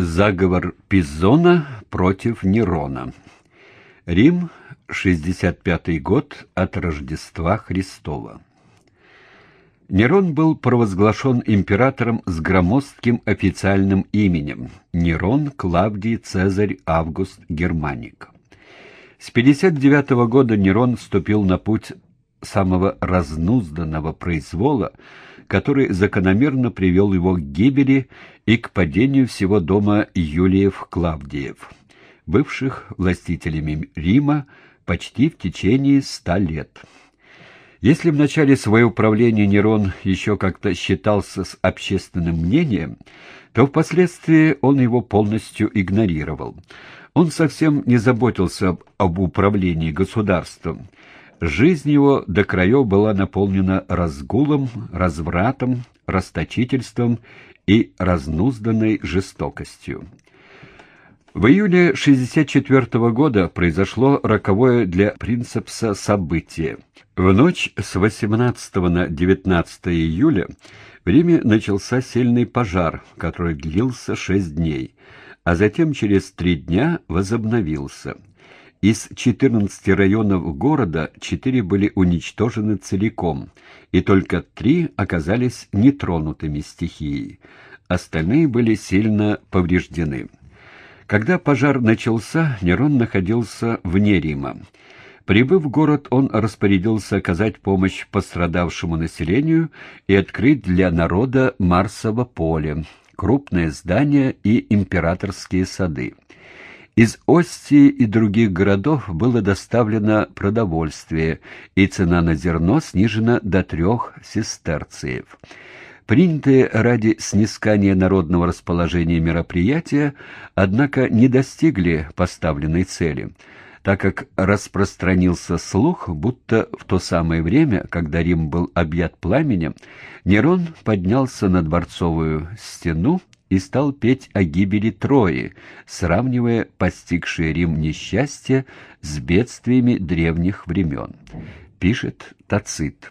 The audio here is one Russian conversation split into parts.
Заговор Пизона против Нерона. Рим, 65 год от Рождества Христова. Нерон был провозглашен императором с громоздким официальным именем Нерон Клавдий Цезарь Август Германик. С 59 -го года Нерон вступил на путь самого разнузданного произвола, который закономерно привел его к гибели и к падению всего дома Юлиев-Клавдиев, бывших властителями Рима почти в течение ста лет. Если в начале своего правления Нерон еще как-то считался с общественным мнением, то впоследствии он его полностью игнорировал. Он совсем не заботился об управлении государством, Жизнь его до краев была наполнена разгулом, развратом, расточительством и разнузданной жестокостью. В июле 64 -го года произошло роковое для принцепса событие. В ночь с 18 на 19 июля в Риме начался сильный пожар, который длился шесть дней, а затем через три дня возобновился – из 14 районов города 4 были уничтожены целиком, и только 3 оказались нетронутыми стихией. Остальные были сильно повреждены. Когда пожар начался, Нерон находился вне Рима. Прибыв в город, он распорядился оказать помощь пострадавшему населению и открыть для народа Марсово поле, крупное здание и императорские сады. Из Остии и других городов было доставлено продовольствие, и цена на зерно снижена до трех сестерциев. Принятые ради снискания народного расположения мероприятия, однако, не достигли поставленной цели, так как распространился слух, будто в то самое время, когда Рим был объят пламенем, Нерон поднялся на дворцовую стену и стал петь о гибели Трои, сравнивая постигшие Рим несчастье с бедствиями древних времен. Пишет Тацит.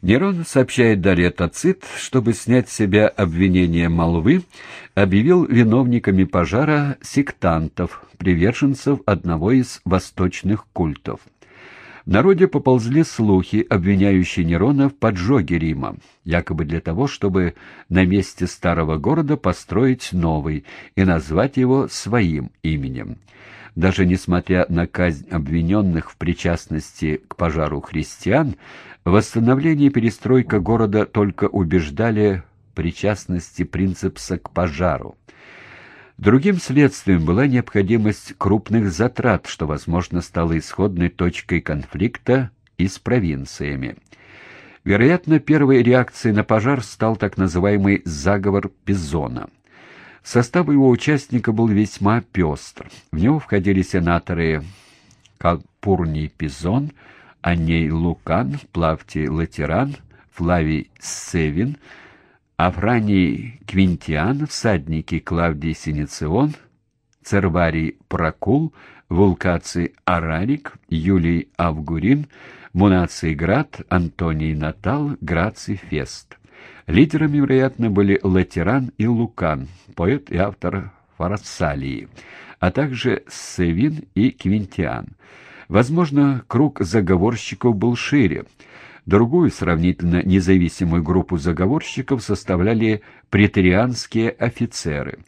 Нерон, сообщает далее Тацит, чтобы снять с себя обвинение молвы, объявил виновниками пожара сектантов, приверженцев одного из восточных культов. В народе поползли слухи, обвиняющие Нерона в поджоге Рима, якобы для того, чтобы на месте старого города построить новый и назвать его своим именем. Даже несмотря на казнь обвиненных в причастности к пожару христиан, восстановление и перестройка города только убеждали причастности принципса к пожару. Другим следствием была необходимость крупных затрат, что, возможно, стало исходной точкой конфликта и с провинциями. Вероятно, первой реакцией на пожар стал так называемый «заговор Пизона». Состав его участников был весьма пестр. В него входили сенаторы Калпурний Пизон, Аней Лукан, Плавтий Латеран, Флавий Севин – Афраний Квинтиан, всадники Клавдий Синицион, Церварий Прокул, Вулкаций Арарик, Юлий Авгурин, Мунаций Град, Антоний Натал, Граций Фест. Лидерами, вероятно, были Латеран и Лукан, поэт и автор Фарсалии, а также Севин и Квинтиан. Возможно, круг заговорщиков был шире. Другую сравнительно независимую группу заговорщиков составляли претерианские офицеры.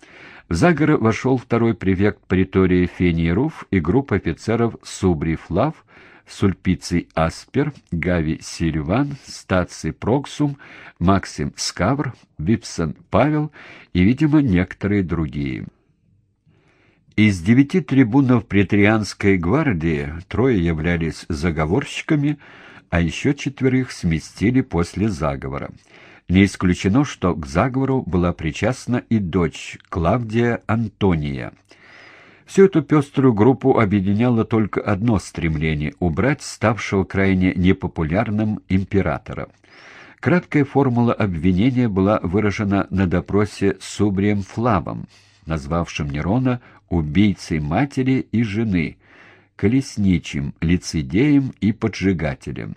В заговоры вошел второй префект притории Фениеруф и группа офицеров Субрий Флав, Сульпиций Аспер, Гави Сильван, Стаций Проксум, Максим Скавр, Випсон Павел и, видимо, некоторые другие. Из девяти трибунов претерианской гвардии трое являлись заговорщиками, а еще четверых сместили после заговора. Не исключено, что к заговору была причастна и дочь Клавдия Антония. Всю эту пеструю группу объединяло только одно стремление — убрать ставшего крайне непопулярным императора. Краткая формула обвинения была выражена на допросе Субрием Флавом, назвавшим Нерона убийцей матери и жены, колесничим, лицедеем и поджигателем.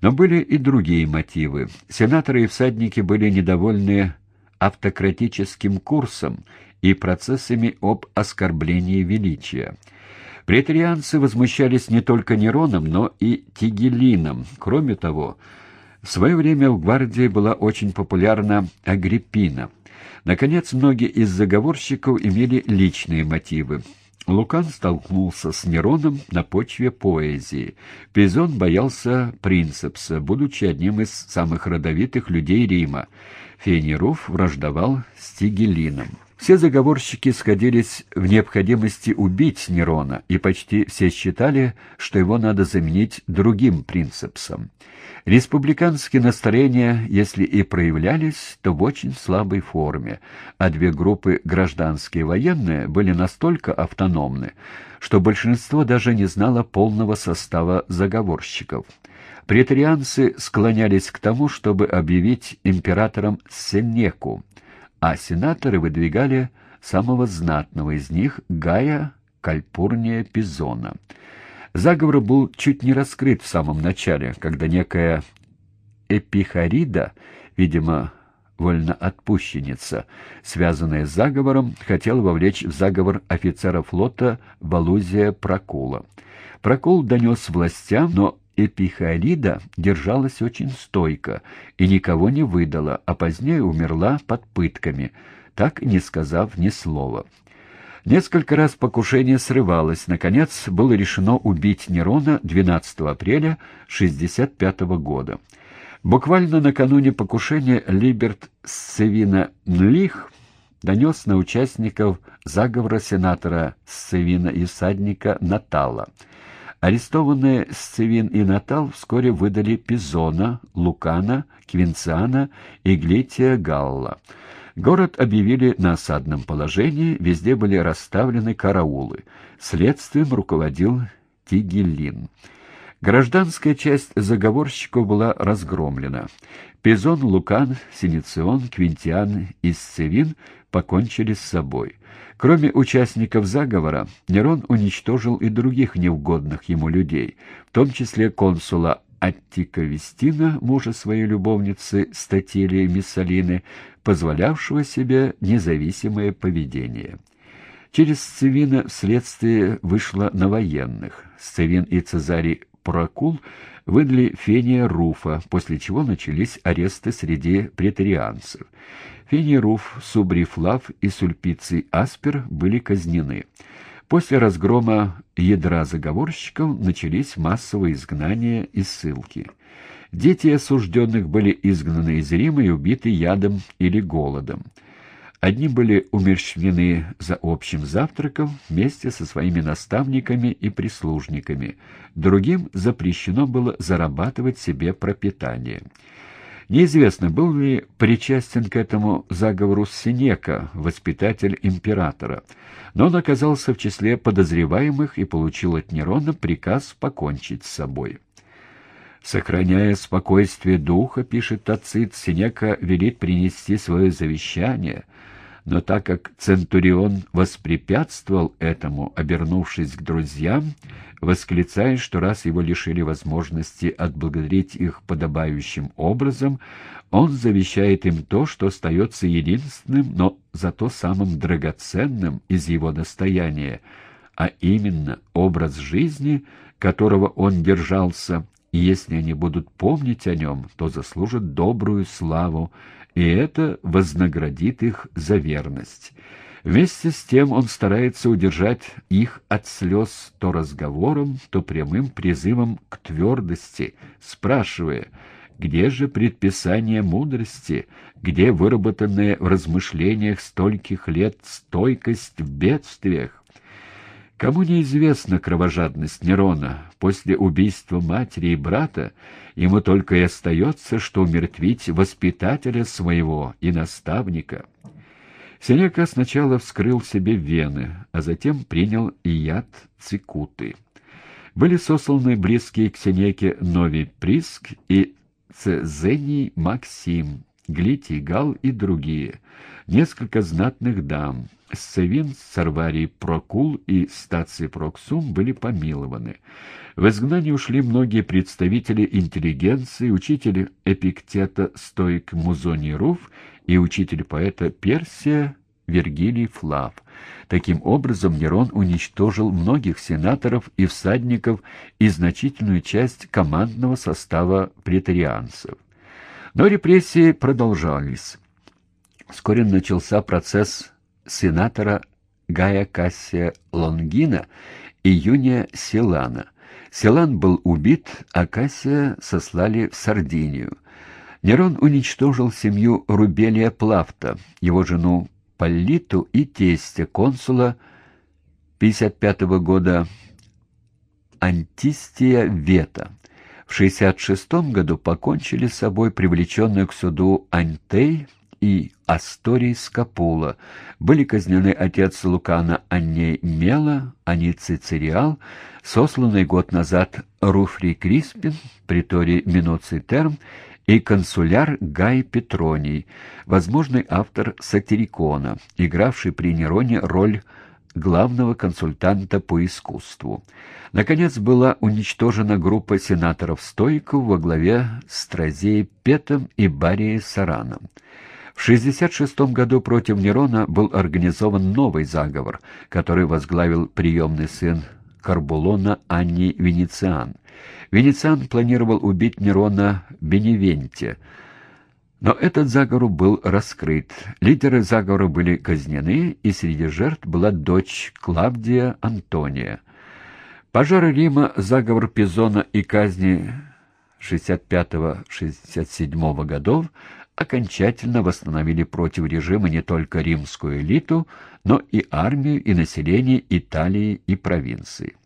Но были и другие мотивы. Сенаторы и всадники были недовольны автократическим курсом и процессами об оскорблении величия. Претарианцы возмущались не только Нероном, но и Тигелином. Кроме того, в свое время в гвардии была очень популярна Агриппина. Наконец, многие из заговорщиков имели личные мотивы. Лукан столкнулся с Нероном на почве поэзии. Пизон боялся принцепса, будучи одним из самых родовитых людей Рима. Фенеруф враждовал с Тигелином. Все заговорщики сходились в необходимости убить Нерона, и почти все считали, что его надо заменить другим принципсом. Республиканские настроения, если и проявлялись, то в очень слабой форме, а две группы, гражданские и военные, были настолько автономны, что большинство даже не знало полного состава заговорщиков. Претарианцы склонялись к тому, чтобы объявить императором Сенеку, а сенаторы выдвигали самого знатного из них Гая Кальпурния Пизона. Заговор был чуть не раскрыт в самом начале, когда некая Эпихарида, видимо, вольноотпущенница, связанная с заговором, хотела вовлечь в заговор офицера флота Валузия Прокула. Прокул донес властям, но Эпихарида держалась очень стойко и никого не выдала, а позднее умерла под пытками, так не сказав ни слова. Несколько раз покушение срывалось. Наконец, было решено убить Нерона 12 апреля 65 года. Буквально накануне покушения Либерт Севина Нлих донес на участников заговора сенатора Севина и всадника Натала – Арестованные Сцевин и Натал вскоре выдали Пизона, Лукана, Квинциана и Глития Галла. Город объявили на осадном положении, везде были расставлены караулы. Следствием руководил Тигелин. Гражданская часть заговорщиков была разгромлена. Пизон, Лукан, Синицион, Квинтиан и Сцевин покончили с собой. Кроме участников заговора, Нерон уничтожил и других неугодных ему людей, в том числе консула Аттика Вестина, мужа своей любовницы Статилии Миссалины, позволявшего себе независимое поведение. Через Сцевина вследствие вышло на военных. Сцевин и Цезарий Прокул выдали Фения Руфа, после чего начались аресты среди претарианцев. Фений Руф, Субрифлав и Сульпиций Аспер были казнены. После разгрома ядра заговорщиков начались массовые изгнания и ссылки. Дети осужденных были изгнаны из Рима и убиты ядом или голодом. Одни были умерщвлены за общим завтраком вместе со своими наставниками и прислужниками, другим запрещено было зарабатывать себе пропитание. Неизвестно, был ли причастен к этому заговору Синека, воспитатель императора, но он оказался в числе подозреваемых и получил от Нерона приказ покончить с собой. Сохраняя спокойствие духа, пишет Тацит, Синека велит принести свое завещание — но так как Центурион воспрепятствовал этому, обернувшись к друзьям, восклицая, что раз его лишили возможности отблагодарить их подобающим образом, он завещает им то, что остается единственным, но зато самым драгоценным из его достояния, а именно образ жизни, которого он держался, и если они будут помнить о нем, то заслужат добрую славу, и это вознаградит их за верность. Вместе с тем он старается удержать их от слез то разговором, то прямым призывом к твердости, спрашивая, где же предписание мудрости, где выработанная в размышлениях стольких лет стойкость в бедствиях? Кому неизвестна кровожадность Нерона, после убийства матери и брата ему только и остается, что умертвить воспитателя своего и наставника. Сенека сначала вскрыл себе вены, а затем принял и яд цикуты. Были сосланы близкие к Сенеке Новий Приск и Цезений Максим, Глитий Гал и другие, несколько знатных дам, Сцевин, Сарварий Прокул и Стаций Проксум были помилованы. В изгнание ушли многие представители интеллигенции, учитель Эпиктета Стоик Музоний Руф и учитель поэта Персия Вергилий Флав. Таким образом, Нерон уничтожил многих сенаторов и всадников и значительную часть командного состава претарианцев. Но репрессии продолжались. Вскоре начался процесс сенатора Гая Кассия Лонгина и Юния Силана. Силан был убит, а Кассия сослали в Сардинию. Нерон уничтожил семью Рубелия Плафта, его жену Поллиту и тестя консула 55 -го года Антистия Вета. В 66 году покончили с собой привлеченные к суду Антей и Асторий Скапула. Были казнены отец Лукана Анней Мела, Аниций Цириал, сосланный год назад Руфрий Криспин, приторий Минуций Терм и консуляр Гай Петроний, возможный автор «Сатирикона», игравший при Нероне роль главного консультанта по искусству. Наконец была уничтожена группа сенаторов-стоиков во главе с Тразеей Петом и Барией Сараном. В 66 году против Нерона был организован новый заговор, который возглавил приемный сын Карбулона Анни Венециан. Венециан планировал убить Нерона Беневенте, но этот заговор был раскрыт. Лидеры заговора были казнены, и среди жертв была дочь Клавдия Антония. Пожары Рима, заговор Пизона и казни 65-67 годов окончательно восстановили против режима не только римскую элиту, но и армию и население Италии и провинции.